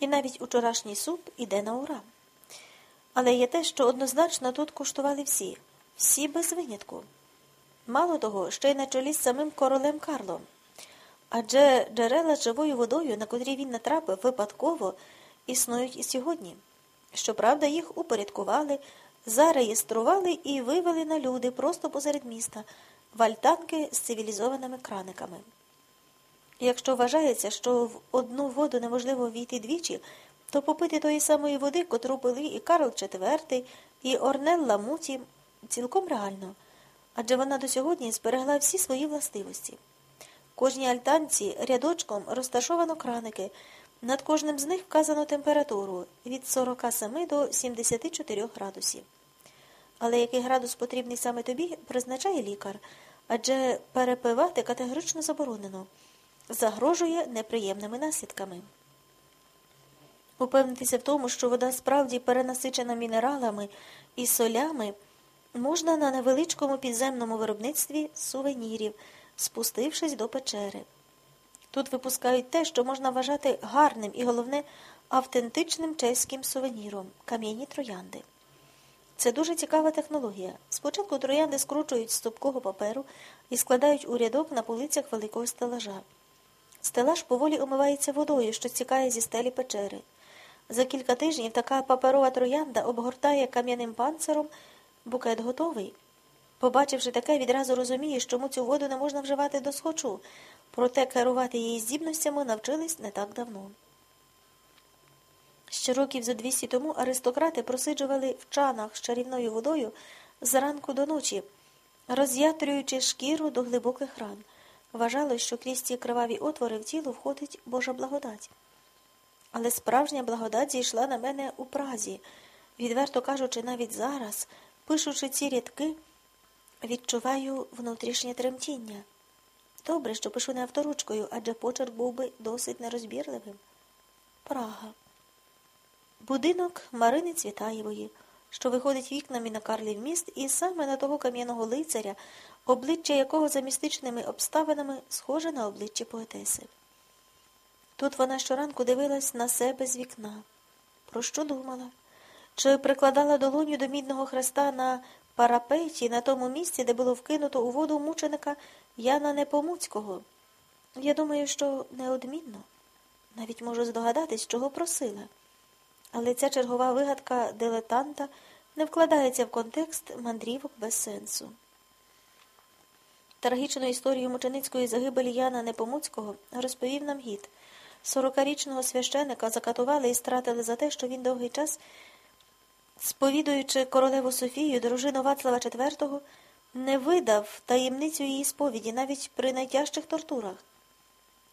І навіть учорашній суп іде на ура. Але є те, що однозначно тут куштували всі, всі без винятку. Мало того, ще й на чолі з самим королем Карлом. Адже джерела з живою водою, на котрі він натрапив випадково, існують і сьогодні. Щоправда, їх упорядкували, зареєстрували і вивели на люди просто посеред міста, вальтанки з цивілізованими краниками. Якщо вважається, що в одну воду неможливо війти двічі, то попити тої самої води, котру пили і Карл IV, і Орнелла Муті, цілком реально, адже вона до сьогодні зберегла всі свої властивості. Кожній альтанці рядочком розташовано краники, над кожним з них вказано температуру від 47 до 74 градусів. Але який градус потрібний саме тобі, призначає лікар, адже перепивати категорично заборонено, загрожує неприємними наслідками. Упевнитися в тому, що вода справді перенасичена мінералами і солями, можна на невеличкому підземному виробництві сувенірів, спустившись до печери. Тут випускають те, що можна вважати гарним і, головне, автентичним чеським сувеніром кам'яні троянди. Це дуже цікава технологія. Спочатку троянди скручують з тупкого паперу і складають у рядок на полицях великого стелажа. Стелаж поволі омивається водою, що стікає зі стелі печери. За кілька тижнів така паперова троянда обгортає кам'яним панциром, букет готовий. Побачивши таке, відразу розумієш, чому цю воду не можна вживати до схочу, проте керувати її здібностями навчились не так давно. Ще років за 200 тому аристократи просиджували в чанах з чарівною водою зранку до ночі, роз'ятрюючи шкіру до глибоких ран. Вважалось, що крізь ці криваві отвори в тіло входить Божа благодать. Але справжня благодать зійшла на мене у празі, відверто кажучи, навіть зараз, пишучи ці рядки, відчуваю внутрішнє тремтіння. Добре, що пишу не авторучкою, адже почерк був би досить нерозбірливим. Прага. Будинок Марини Цвітаєвої, що виходить вікнами на Карлів міст, і саме на того кам'яного лицаря, обличчя якого за містичними обставинами схоже на обличчя поетеси. Тут вона щоранку дивилась на себе з вікна. Про що думала? Чи прикладала долоню до мідного хреста на парапеті на тому місці, де було вкинуто у воду мученика Яна Непомуцького? Я думаю, що неодмінно. Навіть можу здогадатись, чого просила. Але ця чергова вигадка дилетанта не вкладається в контекст мандрівок без сенсу. Трагічну історію мученицької загибелі Яна Непомуцького розповів нам гід. Сорокарічного священика закатували і стратили за те, що він довгий час, сповідуючи королеву Софію, дружину Вацлава IV, не видав таємницю її сповіді навіть при найтяжчих тортурах.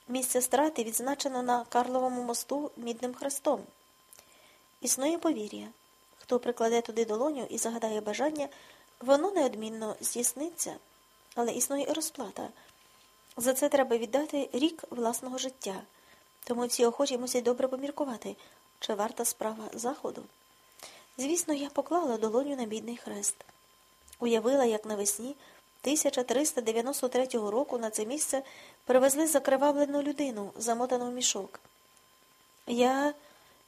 Місце страти відзначено на Карловому мосту мідним хрестом. Існує повір'я. Хто прикладе туди долоню і загадає бажання, воно неодмінно здійсниться, але існує і розплата. За це треба віддати рік власного життя. Тому всі охочі мусять добре поміркувати, чи варта справа заходу. Звісно, я поклала долоню на бідний хрест. Уявила, як навесні 1393 року на це місце привезли закривавлену людину, замотану в мішок. Я,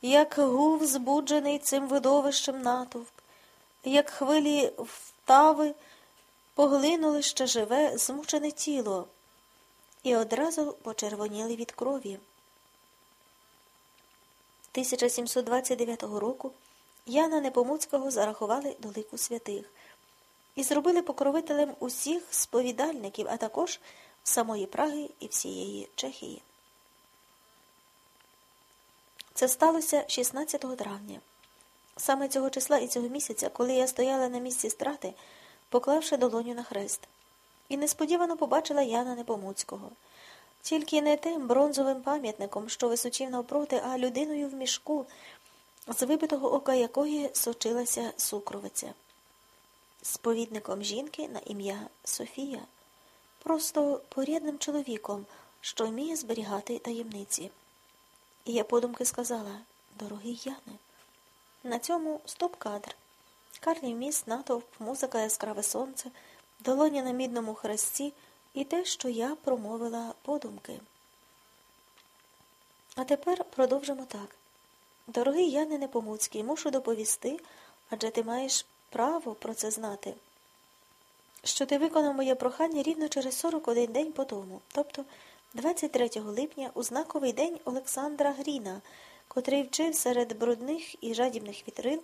як гув, збуджений цим видовищем натовп, як хвилі втави, поглинули ще живе, змучене тіло, і одразу почервоніли від крові. 1729 року Яна Непомуцького зарахували до лику святих і зробили покровителем усіх сповідальників, а також самої Праги і всієї Чехії. Це сталося 16 травня. Саме цього числа і цього місяця, коли я стояла на місці страти, поклавши долоню на хрест, і несподівано побачила Яна Непомуцького. Тільки не тим бронзовим пам'ятником, що височив навпроти, а людиною в мішку, з вибитого ока якої сочилася сукровиця, сповідником жінки на ім'я Софія, просто порядним чоловіком, що вміє зберігати таємниці. І я подумки сказала дорогий Яне, на цьому стоп-кадр. Карний міст, натовп, музика, яскраве сонце, долоня на мідному хресті і те, що я промовила подумки. А тепер продовжимо так. Дорогий Яне Непомуцький, мушу доповісти, адже ти маєш право про це знати, що ти виконав моє прохання рівно через 41 день по тому, тобто 23 липня у знаковий день Олександра Гріна, котрий вчив серед брудних і жадібних вітрил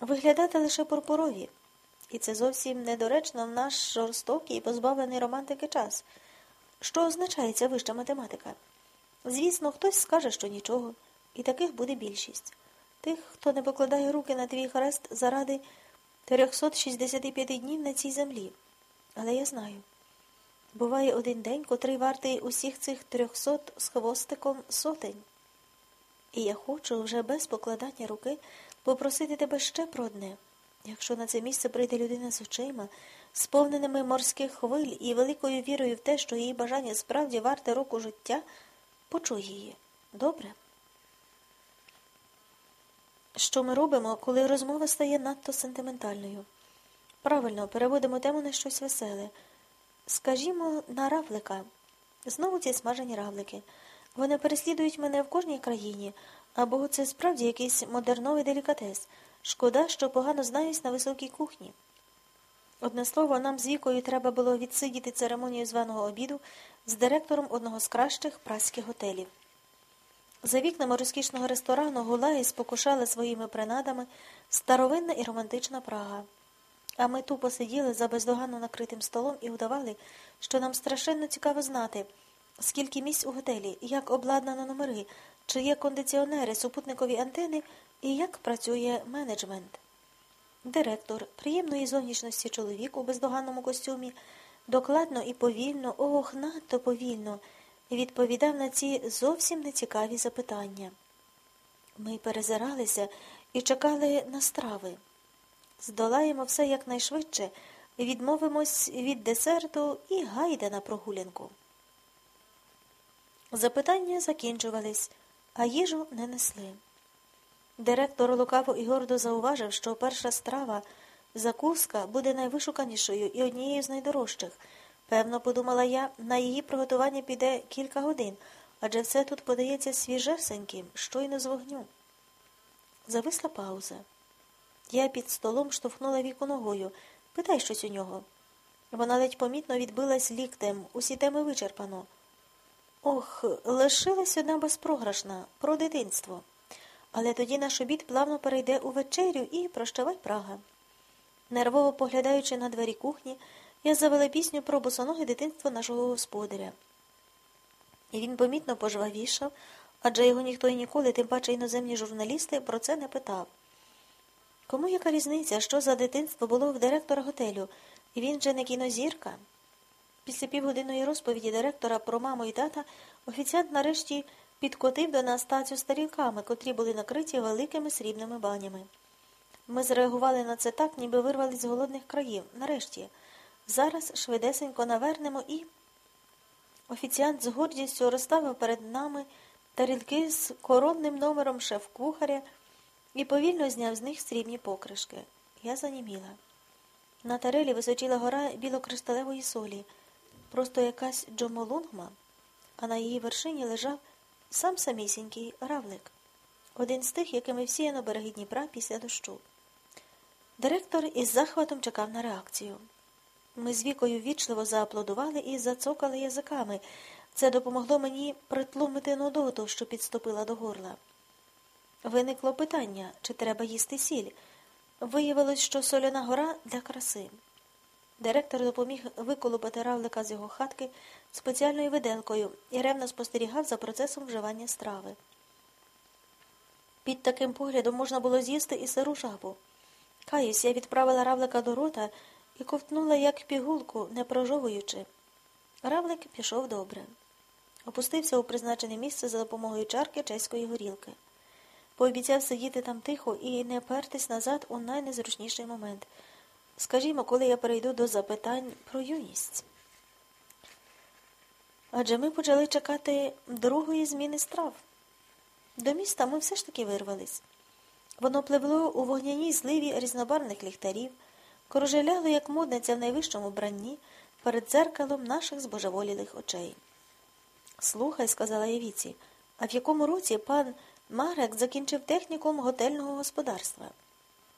виглядати лише пурпурові. І це зовсім недоречно в наш жорстокий і позбавлений романтики час. Що означає ця вища математика? Звісно, хтось скаже, що нічого, і таких буде більшість. Тих, хто не покладає руки на твій хрест заради 365 днів на цій землі. Але я знаю. Буває один день, котрий вартий усіх цих трьохсот з хвостиком сотень. І я хочу вже без покладання руки попросити тебе ще про одне. Якщо на це місце прийде людина з очима, сповненими морських хвиль і великою вірою в те, що її бажання справді варте року життя, почуй її. Добре? Що ми робимо, коли розмова стає надто сентиментальною? Правильно, переводимо тему на щось веселе. Скажімо, на равлика. Знову ці смажені равлики. Вони переслідують мене в кожній країні, або це справді якийсь модерновий делікатес. Шкода, що погано знаюсь на високій кухні. Одне слово, нам з вікою треба було відсидіти церемонію званого обіду з директором одного з кращих праських готелів. За вікнами розкішного ресторану гула і спокушала своїми принадами старовинна і романтична Прага. А ми тупо сиділи за бездоганно накритим столом і удавали, що нам страшенно цікаво знати, скільки місць у готелі, як обладнано номери, чи є кондиціонери, супутникові антени і як працює менеджмент. Директор приємної зовнішності чоловік у бездоганному костюмі докладно і повільно, ох, надто повільно, відповідав на ці зовсім нецікаві запитання. Ми перезиралися і чекали на страви. Здолаємо все якнайшвидше, відмовимось від десерту і гайде на прогулянку. Запитання закінчувались, а їжу не несли. Директор лукаво і гордо зауважив, що перша страва, закуска, буде найвишуканішою і однією з найдорожчих. Певно, подумала я, на її приготування піде кілька годин, адже все тут подається свіжесеньким, щойно з вогню. Зависла пауза. Я під столом штовхнула віку ногою. Питай щось у нього. Вона ледь помітно відбилась ліктем, усі теми вичерпано. Ох, лишилась одна безпрограшна про дитинство. Але тоді наш обід плавно перейде у вечерю і прощавай Прага. Нервово поглядаючи на двері кухні, я завела пісню про босоноге дитинство нашого господаря. І він помітно пожвавішав, адже його ніхто і ніколи, тим паче іноземні журналісти, про це не питав. Кому яка різниця, що за дитинство було в директора готелю, він же не кінозірка? Після півгодинної розповіді директора про маму і тата офіціант нарешті підкотив до нас тацю з тарілками, котрі були накриті великими срібними банями. Ми зреагували на це так, ніби вирвались з голодних країв. Нарешті. Зараз швидесенько навернемо і. Офіціант з гордістю розставив перед нами тарілки з коронним номером шеф-кухаря і повільно зняв з них срібні покришки. Я заніміла. На тарелі височила гора білокришталевої солі, просто якась джомолунгма, а на її вершині лежав сам самісінький равлик, один з тих, якими всіяно береги Дніпра після дощу. Директор із захватом чекав на реакцію. Ми з вікою вічливо зааплодували і зацокали язиками. Це допомогло мені притлумити нудоту, що підступила до горла. Виникло питання, чи треба їсти сіль. Виявилось, що соляна гора для краси. Директор допоміг виколупати равлика з його хатки спеціальною виделкою і ревно спостерігав за процесом вживання страви. Під таким поглядом можна було з'їсти і сиру жабу. Каюсь, я відправила равлика до рота і ковтнула, як пігулку, не прожовуючи. Равлик пішов добре. Опустився у призначене місце за допомогою чарки чеської горілки. Пообіцяв сидіти там тихо і не пертись назад у найнезручніший момент. Скажімо, коли я перейду до запитань про юність. Адже ми почали чекати другої зміни страв. До міста ми все ж таки вирвались. Воно пливло у вогняній зливі різнобарвних ліхтарів, кружеляло, як модниця в найвищому бранні, перед дзеркалом наших збожеволілих очей. Слухай, сказала я віці, а в якому році пан Марек закінчив технікум готельного господарства.